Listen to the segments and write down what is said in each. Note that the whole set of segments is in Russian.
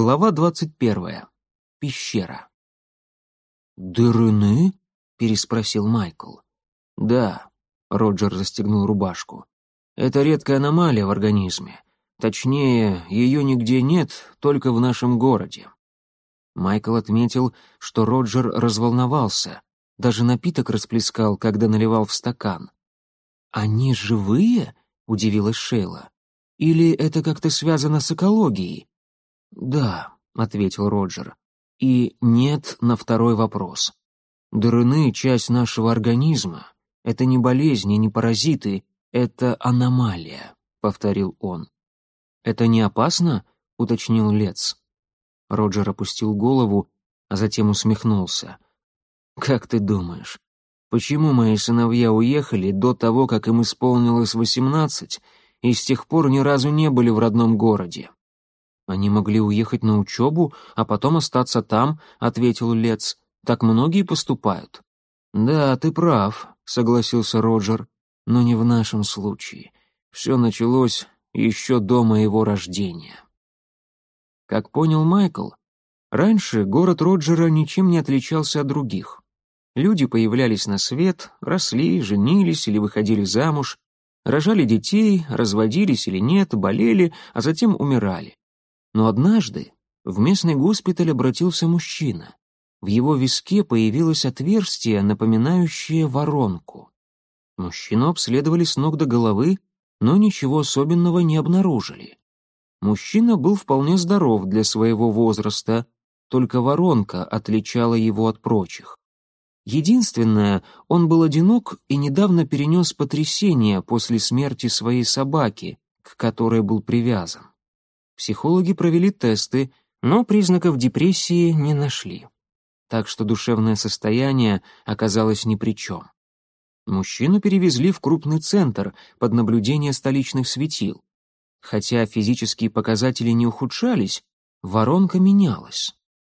Глава двадцать первая. Пещера. «Дырыны?» — переспросил Майкл. «Да», — Роджер застегнул рубашку. «Это редкая аномалия в организме. Точнее, ее нигде нет, только в нашем городе». Майкл отметил, что Роджер разволновался, даже напиток расплескал, когда наливал в стакан. «Они живые?» — удивилась Шейла. «Или это как-то связано с экологией?» «Да», — ответил Роджер. «И нет на второй вопрос. Дырыны — часть нашего организма. Это не болезни, не паразиты, это аномалия», — повторил он. «Это не опасно?» — уточнил Лец. Роджер опустил голову, а затем усмехнулся. «Как ты думаешь, почему мои сыновья уехали до того, как им исполнилось восемнадцать, и с тех пор ни разу не были в родном городе?» «Они могли уехать на учебу, а потом остаться там», — ответил Лец. «Так многие поступают». «Да, ты прав», — согласился Роджер, — «но не в нашем случае. Все началось еще до моего рождения». Как понял Майкл, раньше город Роджера ничем не отличался от других. Люди появлялись на свет, росли, женились или выходили замуж, рожали детей, разводились или нет, болели, а затем умирали. Но однажды в местный госпиталь обратился мужчина. В его виске появилось отверстие, напоминающее воронку. Мужчину обследовали с ног до головы, но ничего особенного не обнаружили. Мужчина был вполне здоров для своего возраста, только воронка отличала его от прочих. Единственное, он был одинок и недавно перенес потрясение после смерти своей собаки, к которой был привязан. Психологи провели тесты, но признаков депрессии не нашли. Так что душевное состояние оказалось ни при чем. Мужчину перевезли в крупный центр под наблюдение столичных светил. Хотя физические показатели не ухудшались, воронка менялась.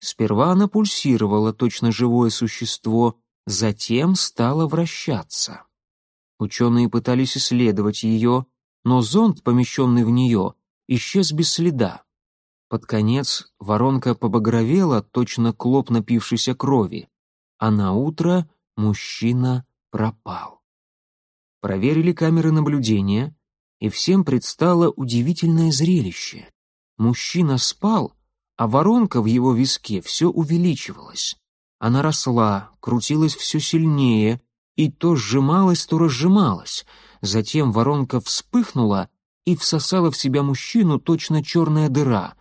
Сперва она пульсировала, точно живое существо, затем стала вращаться. Ученые пытались исследовать ее, но зонд, помещенный в нее, исчез без следа. Под конец воронка побагровела, точно клоп напившейся крови, а на утро мужчина пропал. Проверили камеры наблюдения, и всем предстало удивительное зрелище. Мужчина спал, а воронка в его виске все увеличивалась. Она росла, крутилась все сильнее, и то сжималась, то разжималась. Затем воронка вспыхнула и всосала в себя мужчину точно черная дыра,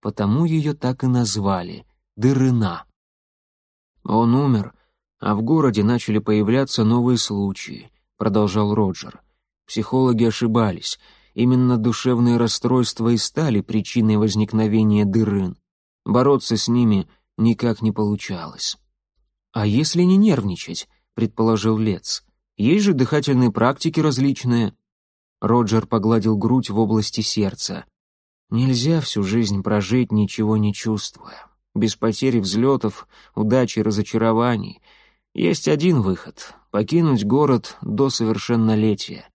потому ее так и назвали — дырына. Он умер, а в городе начали появляться новые случаи, продолжал Роджер. Психологи ошибались. Именно душевные расстройства и стали причиной возникновения дырын. Бороться с ними никак не получалось. «А если не нервничать?» — предположил Лец. «Есть же дыхательные практики различные». Роджер погладил грудь в области сердца. «Нельзя всю жизнь прожить, ничего не чувствуя. Без потери взлетов, удачи разочарований. Есть один выход — покинуть город до совершеннолетия.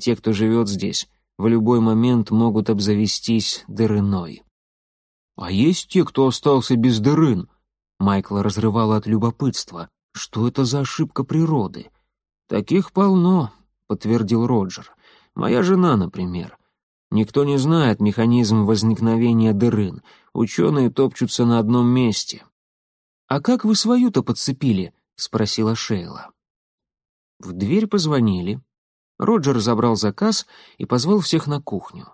Те, кто живет здесь, в любой момент могут обзавестись дырыной. «А есть те, кто остался без дырын?» Майкла разрывало от любопытства. «Что это за ошибка природы?» «Таких полно», — подтвердил Роджер. «Моя жена, например. Никто не знает механизм возникновения дырын. Ученые топчутся на одном месте». «А как вы свою-то подцепили?» — спросила Шейла. В дверь позвонили. Роджер забрал заказ и позвал всех на кухню.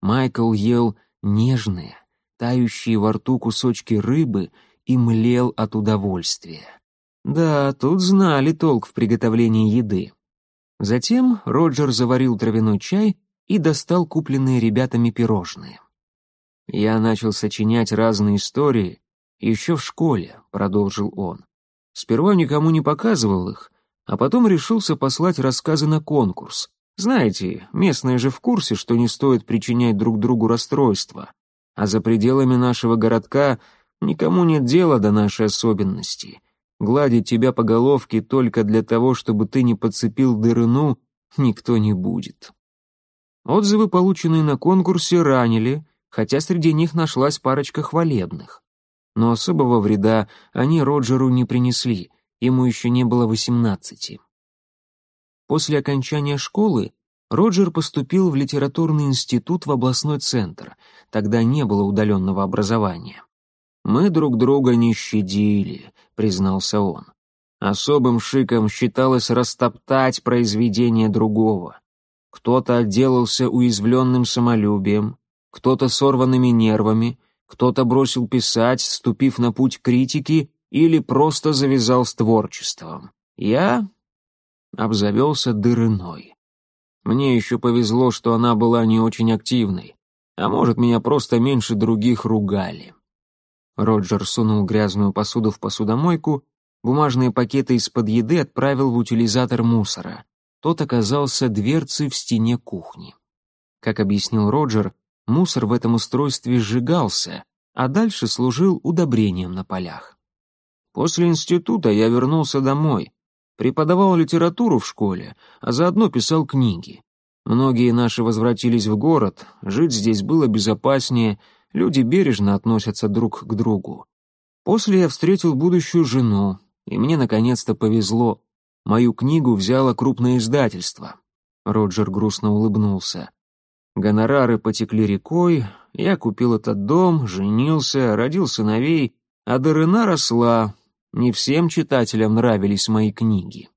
Майкл ел нежные, тающие во рту кусочки рыбы и млел от удовольствия. Да, тут знали толк в приготовлении еды. Затем Роджер заварил травяной чай и достал купленные ребятами пирожные. «Я начал сочинять разные истории еще в школе», — продолжил он. «Сперва никому не показывал их, а потом решился послать рассказы на конкурс. Знаете, местные же в курсе, что не стоит причинять друг другу расстройства. А за пределами нашего городка никому нет дела до нашей особенности. Гладить тебя по головке только для того, чтобы ты не подцепил дырыну, никто не будет. Отзывы, полученные на конкурсе, ранили, хотя среди них нашлась парочка хвалебных. Но особого вреда они Роджеру не принесли, ему еще не было восемнадцати. После окончания школы Роджер поступил в литературный институт в областной центр, тогда не было удаленного образования. «Мы друг друга не щадили», — признался он. Особым шиком считалось растоптать произведение другого. Кто-то отделался уязвленным самолюбием, кто-то сорванными нервами, кто-то бросил писать, ступив на путь критики, или просто завязал с творчеством. Я обзавелся дырыной. Мне еще повезло, что она была не очень активной, а может, меня просто меньше других ругали. Роджер сунул грязную посуду в посудомойку, бумажные пакеты из-под еды отправил в утилизатор мусора. Тот оказался дверцей в стене кухни. Как объяснил Роджер, мусор в этом устройстве сжигался, а дальше служил удобрением на полях. После института я вернулся домой, преподавал литературу в школе, а заодно писал книги. Многие наши возвратились в город, жить здесь было безопаснее, люди бережно относятся друг к другу. После я встретил будущую жену, и мне наконец-то повезло. Мою книгу взяло крупное издательство. Роджер грустно улыбнулся. Гонорары потекли рекой, я купил этот дом, женился, родил сыновей, а Дерена росла. Не всем читателям нравились мои книги.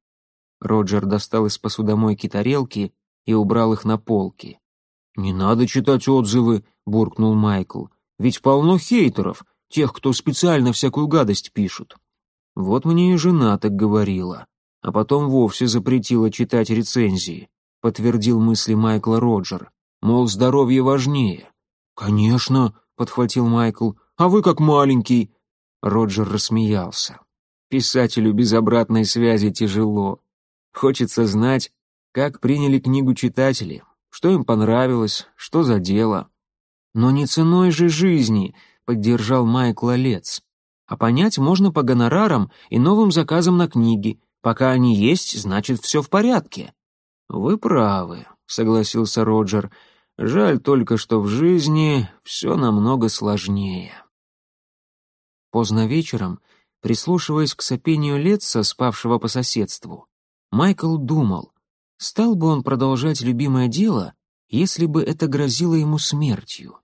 Роджер достал из посудомойки тарелки и убрал их на полки. «Не надо читать отзывы», — буркнул Майкл. «Ведь полно хейтеров, тех, кто специально всякую гадость пишут». Вот мне и жена так говорила, а потом вовсе запретила читать рецензии, подтвердил мысли Майкла Роджер. Мол, здоровье важнее. «Конечно», — подхватил Майкл, — «а вы как маленький». Роджер рассмеялся. Писателю без обратной связи тяжело. Хочется знать, как приняли книгу читатели, что им понравилось, что за дело. Но не ценой же жизни, поддержал Майкл Лец. А понять можно по гонорарам и новым заказам на книги. Пока они есть, значит, все в порядке. Вы правы, согласился Роджер. Жаль только, что в жизни все намного сложнее. Поздно вечером, прислушиваясь к сопению Летца, спавшего по соседству, Майкл думал, стал бы он продолжать любимое дело, если бы это грозило ему смертью.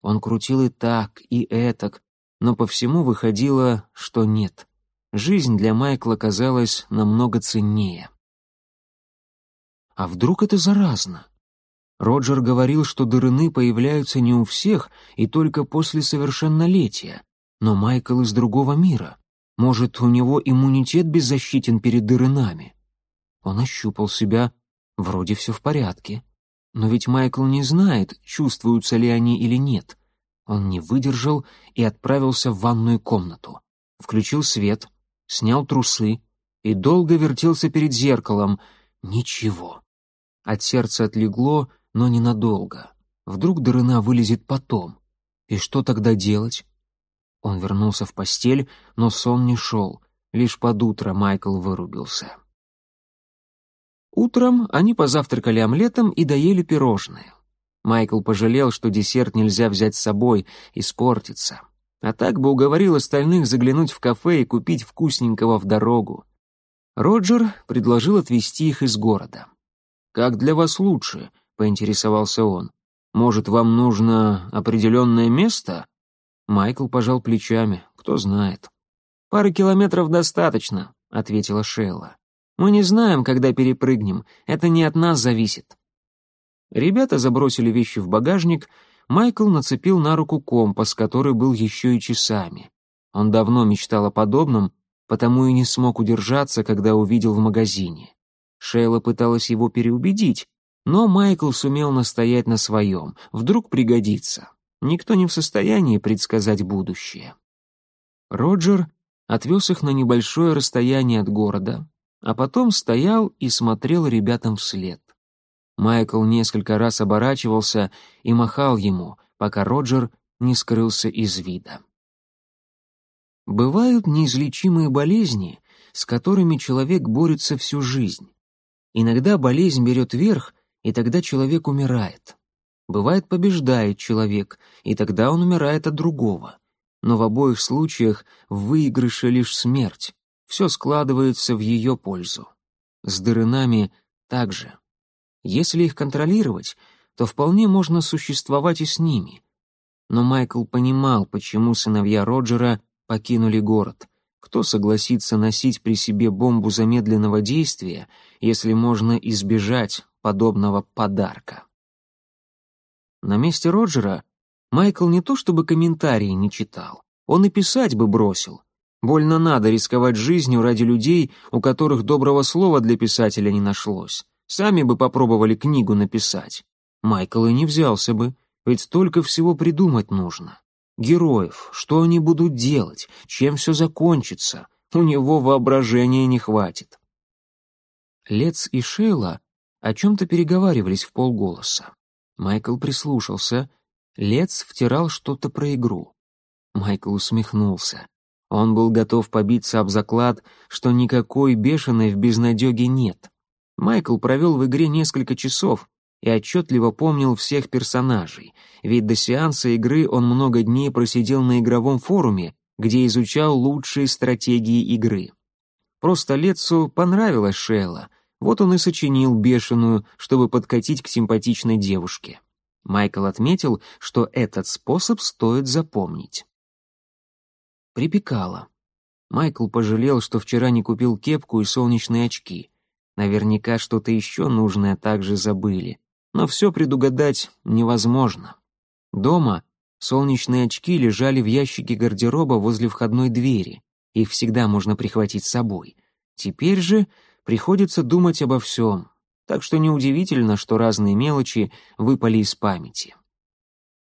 Он крутил и так, и этак, но по всему выходило, что нет. Жизнь для Майкла казалась намного ценнее. А вдруг это заразно? Роджер говорил, что дырыны появляются не у всех и только после совершеннолетия. Но Майкл из другого мира. Может, у него иммунитет беззащитен перед дырынами? Он ощупал себя. Вроде все в порядке. Но ведь Майкл не знает, чувствуются ли они или нет. Он не выдержал и отправился в ванную комнату. Включил свет, снял трусы и долго вертелся перед зеркалом. Ничего. От сердца отлегло, но ненадолго. Вдруг дырына вылезет потом. И что тогда делать? Он вернулся в постель, но сон не шел. Лишь под утро Майкл вырубился. Утром они позавтракали омлетом и доели пирожные. Майкл пожалел, что десерт нельзя взять с собой, испортится. А так бы уговорил остальных заглянуть в кафе и купить вкусненького в дорогу. Роджер предложил отвезти их из города. «Как для вас лучше?» поинтересовался он. «Может, вам нужно определенное место?» Майкл пожал плечами, кто знает. «Пары километров достаточно», — ответила Шейла. «Мы не знаем, когда перепрыгнем, это не от нас зависит». Ребята забросили вещи в багажник, Майкл нацепил на руку компас, который был еще и часами. Он давно мечтал о подобном, потому и не смог удержаться, когда увидел в магазине. Шейла пыталась его переубедить, но Майкл сумел настоять на своем, вдруг пригодится. Никто не в состоянии предсказать будущее. Роджер отвез их на небольшое расстояние от города, а потом стоял и смотрел ребятам вслед. Майкл несколько раз оборачивался и махал ему, пока Роджер не скрылся из вида. Бывают неизлечимые болезни, с которыми человек борется всю жизнь. Иногда болезнь берет верх, и тогда человек умирает. Бывает, побеждает человек, и тогда он умирает от другого. Но в обоих случаях в выигрыше лишь смерть. Все складывается в ее пользу. С дырынами так же. Если их контролировать, то вполне можно существовать и с ними. Но Майкл понимал, почему сыновья Роджера покинули город. Кто согласится носить при себе бомбу замедленного действия, если можно избежать подобного подарка? На месте Роджера Майкл не то чтобы комментарии не читал, он и писать бы бросил. Больно надо рисковать жизнью ради людей, у которых доброго слова для писателя не нашлось. Сами бы попробовали книгу написать. Майкл и не взялся бы, ведь столько всего придумать нужно. Героев, что они будут делать, чем все закончится, у него воображения не хватит. Лец и Шейла о чем-то переговаривались в полголоса. Майкл прислушался. Лец втирал что-то про игру. Майкл усмехнулся. Он был готов побиться об заклад, что никакой бешеной в безнадеге нет. Майкл провел в игре несколько часов и отчетливо помнил всех персонажей, ведь до сеанса игры он много дней просидел на игровом форуме, где изучал лучшие стратегии игры. Просто Летсу понравилась Шелла, вот он и сочинил бешеную, чтобы подкатить к симпатичной девушке. Майкл отметил, что этот способ стоит запомнить. Припекало. Майкл пожалел, что вчера не купил кепку и солнечные очки. Наверняка что-то еще нужное также забыли. Но все предугадать невозможно. Дома солнечные очки лежали в ящике гардероба возле входной двери. Их всегда можно прихватить с собой. Теперь же Приходится думать обо всем, так что неудивительно, что разные мелочи выпали из памяти.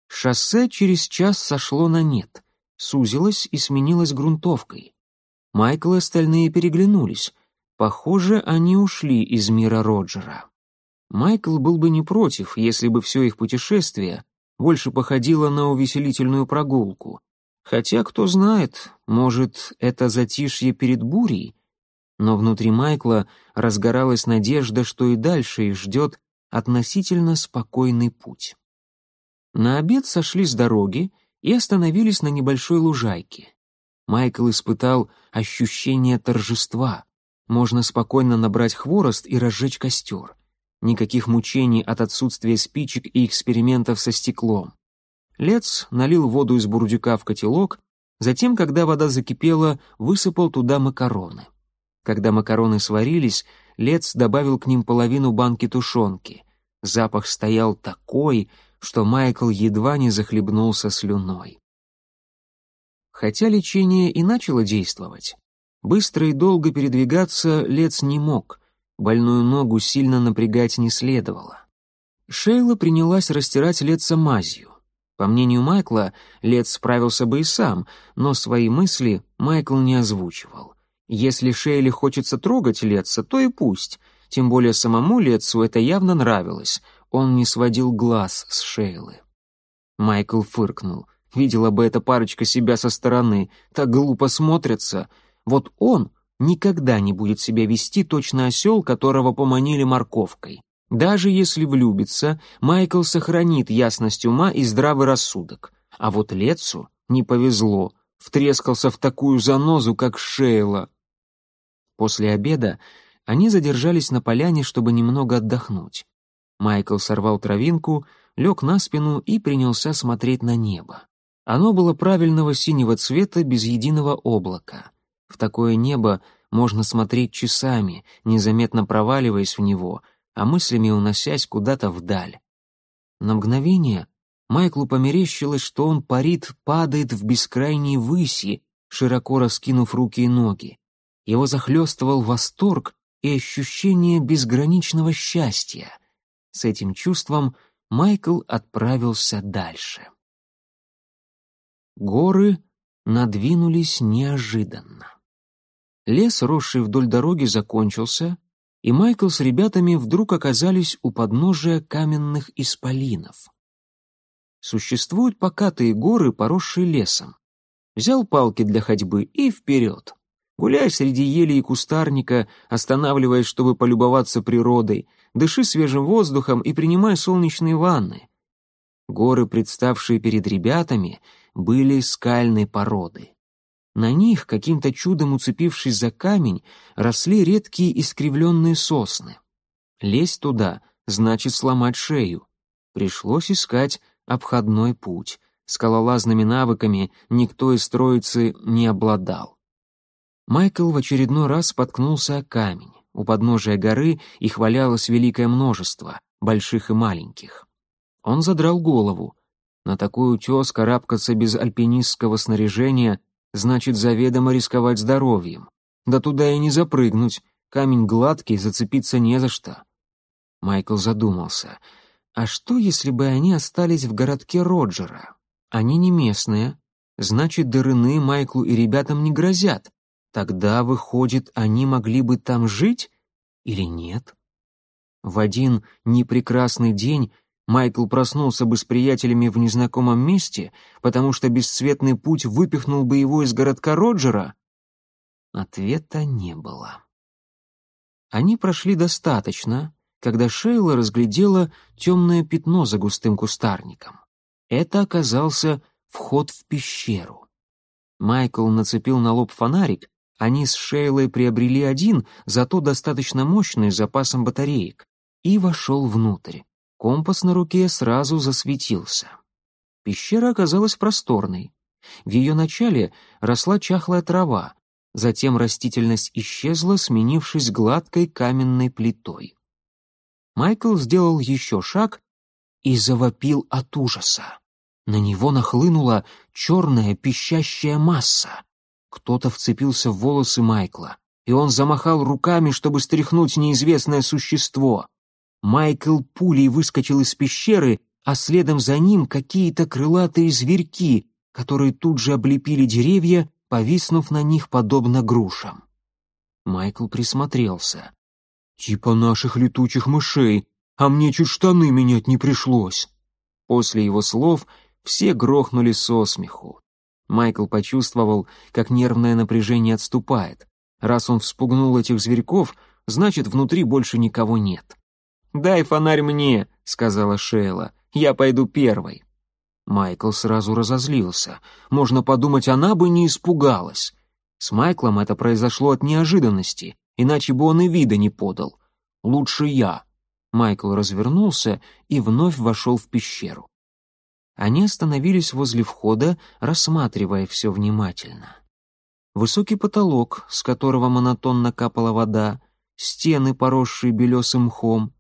Шоссе через час сошло на нет, сузилось и сменилось грунтовкой. Майкл и остальные переглянулись. Похоже, они ушли из мира Роджера. Майкл был бы не против, если бы все их путешествие больше походило на увеселительную прогулку. Хотя, кто знает, может, это затишье перед бурей, но внутри Майкла разгоралась надежда, что и дальше их ждет относительно спокойный путь. На обед сошли с дороги и остановились на небольшой лужайке. Майкл испытал ощущение торжества. Можно спокойно набрать хворост и разжечь костер. Никаких мучений от отсутствия спичек и экспериментов со стеклом. Лец налил воду из бурдюка в котелок, затем, когда вода закипела, высыпал туда макароны. Когда макароны сварились, Лец добавил к ним половину банки тушенки. Запах стоял такой, что Майкл едва не захлебнулся слюной. Хотя лечение и начало действовать, быстро и долго передвигаться Лец не мог, больную ногу сильно напрягать не следовало. Шейла принялась растирать Леца мазью. По мнению Майкла, Лец справился бы и сам, но свои мысли Майкл не озвучивал. Если Шейли хочется трогать Летца, то и пусть. Тем более самому Летцу это явно нравилось. Он не сводил глаз с Шейлы. Майкл фыркнул. Видела бы эта парочка себя со стороны. Так глупо смотрятся. Вот он никогда не будет себя вести точно осел, которого поманили морковкой. Даже если влюбится, Майкл сохранит ясность ума и здравый рассудок. А вот Летцу не повезло. Втрескался в такую занозу, как Шейла. После обеда они задержались на поляне, чтобы немного отдохнуть. Майкл сорвал травинку, лег на спину и принялся смотреть на небо. Оно было правильного синего цвета без единого облака. В такое небо можно смотреть часами, незаметно проваливаясь в него, а мыслями уносясь куда-то вдаль. На мгновение Майклу померещилось, что он парит, падает в бескрайней выси, широко раскинув руки и ноги его захлестывал восторг и ощущение безграничного счастья. С этим чувством Майкл отправился дальше. Горы надвинулись неожиданно. Лес, росший вдоль дороги, закончился, и Майкл с ребятами вдруг оказались у подножия каменных исполинов. Существуют покатые горы, поросшие лесом. Взял палки для ходьбы и вперед. Гуляй среди ели и кустарника, останавливаясь, чтобы полюбоваться природой, дыши свежим воздухом и принимай солнечные ванны. Горы, представшие перед ребятами, были скальной породы. На них, каким-то чудом уцепившись за камень, росли редкие искривленные сосны. Лезть туда значит сломать шею. Пришлось искать обходной путь. Скалолазными навыками никто из троицы не обладал. Майкл в очередной раз споткнулся о камень. У подножия горы их валялось великое множество, больших и маленьких. Он задрал голову. На такой утес карабкаться без альпинистского снаряжения значит заведомо рисковать здоровьем. Да туда и не запрыгнуть, камень гладкий, зацепиться не за что. Майкл задумался. А что, если бы они остались в городке Роджера? Они не местные. Значит, дырыны Майклу и ребятам не грозят. Тогда, выходит, они могли бы там жить или нет? В один непрекрасный день Майкл проснулся бы с приятелями в незнакомом месте, потому что бесцветный путь выпихнул бы его из городка Роджера? Ответа не было. Они прошли достаточно, когда Шейла разглядела темное пятно за густым кустарником. Это оказался вход в пещеру. Майкл нацепил на лоб фонарик, они с Шейлой приобрели один, зато достаточно мощный, с запасом батареек, и вошел внутрь. Компас на руке сразу засветился. Пещера оказалась просторной. В ее начале росла чахлая трава, затем растительность исчезла, сменившись гладкой каменной плитой. Майкл сделал еще шаг и завопил от ужаса. На него нахлынула черная пищащая масса. Кто-то вцепился в волосы Майкла, и он замахал руками, чтобы стряхнуть неизвестное существо. Майкл пулей выскочил из пещеры, а следом за ним какие-то крылатые зверьки, которые тут же облепили деревья, повиснув на них подобно грушам. Майкл присмотрелся. «Типа наших летучих мышей, а мне чуть штаны менять не пришлось». После его слов все грохнули со смеху. Майкл почувствовал, как нервное напряжение отступает. Раз он вспугнул этих зверьков, значит, внутри больше никого нет. «Дай фонарь мне», — сказала Шейла. «Я пойду первой». Майкл сразу разозлился. Можно подумать, она бы не испугалась. С Майклом это произошло от неожиданности, иначе бы он и вида не подал. «Лучше я». Майкл развернулся и вновь вошел в пещеру. Они остановились возле входа, рассматривая все внимательно. Высокий потолок, с которого монотонно капала вода, стены, поросшие белесым мхом,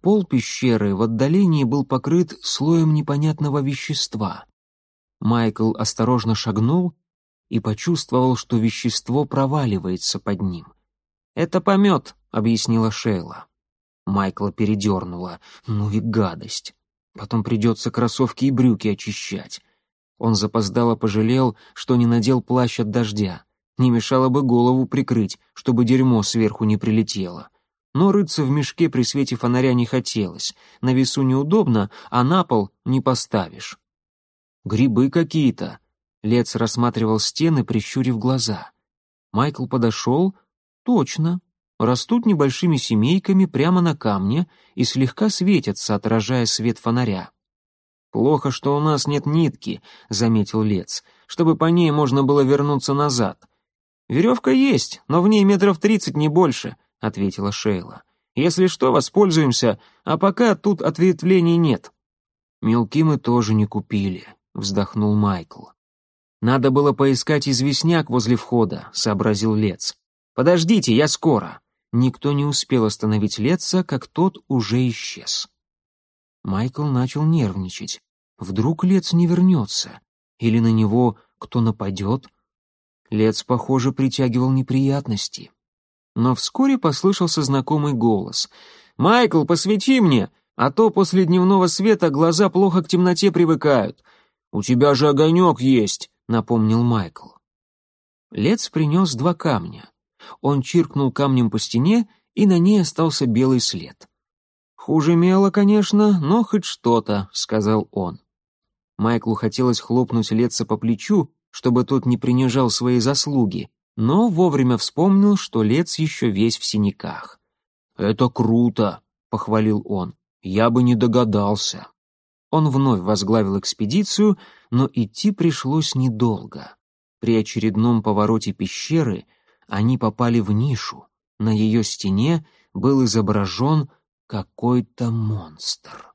Пол пещеры в отдалении был покрыт слоем непонятного вещества. Майкл осторожно шагнул и почувствовал, что вещество проваливается под ним. «Это помет», — объяснила Шейла. Майкла передернула. «Ну и гадость. Потом придется кроссовки и брюки очищать». Он запоздало пожалел, что не надел плащ от дождя. Не мешало бы голову прикрыть, чтобы дерьмо сверху не прилетело но рыться в мешке при свете фонаря не хотелось. На весу неудобно, а на пол не поставишь. «Грибы какие-то», — Лец рассматривал стены, прищурив глаза. Майкл подошел. «Точно. Растут небольшими семейками прямо на камне и слегка светятся, отражая свет фонаря». «Плохо, что у нас нет нитки», — заметил Лец, «чтобы по ней можно было вернуться назад. Веревка есть, но в ней метров тридцать, не больше. — ответила Шейла. «Если что, воспользуемся, а пока тут ответвлений нет». «Мелки мы тоже не купили», — вздохнул Майкл. «Надо было поискать известняк возле входа», — сообразил Лец. «Подождите, я скоро». Никто не успел остановить Леца, как тот уже исчез. Майкл начал нервничать. Вдруг Лец не вернется? Или на него кто нападет? Лец, похоже, притягивал неприятности. Но вскоре послышался знакомый голос. «Майкл, посвети мне, а то после дневного света глаза плохо к темноте привыкают. У тебя же огонек есть», — напомнил Майкл. Лец принес два камня. Он чиркнул камнем по стене, и на ней остался белый след. «Хуже мела, конечно, но хоть что-то», — сказал он. Майклу хотелось хлопнуть Леца по плечу, чтобы тот не принижал свои заслуги, но вовремя вспомнил, что Лец еще весь в синяках. «Это круто», — похвалил он. «Я бы не догадался». Он вновь возглавил экспедицию, но идти пришлось недолго. При очередном повороте пещеры они попали в нишу. На ее стене был изображен какой-то монстр.